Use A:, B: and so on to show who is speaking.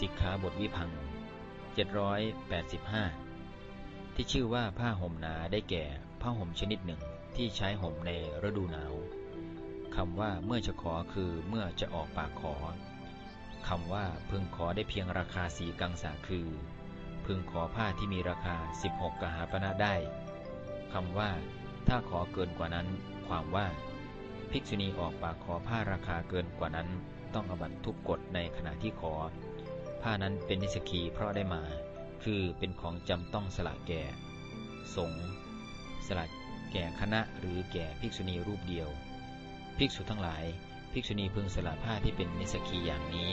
A: สิกขาบทวิพัง785 ที่ชื่อว่าผ้าห่มหนาได้แก่ผ้าห่มชนิดหนึ่งที่ใช้ห่มในฤดูหนาวคำว่าเมื่อจะขอคือเมื่อจะออกปากขอคำว่าพึงขอได้เพียงราคาสีกังสาคือ พึงขอผ้าที่มีราคา 16กหาปณะได้คำว่า ถ้าขอเกินกว่านั้น ความว่า ภิกษุณีออกปากขอผ้าราคาเกินกว่านั้น ต้องอบัตทุกกฎในขณะที่ขอ ผ้านั้นเป็นนิสกีเพราะได้มา คือเป็นของจำต้องสละแก่ สงสละแก่คณะหรือแก่ภิกษุณีรูปเดียว ภิกษุทั้งหลาย ภิกษุณีพึงสละผ้าที่เป็นนิสกีอย่างนี้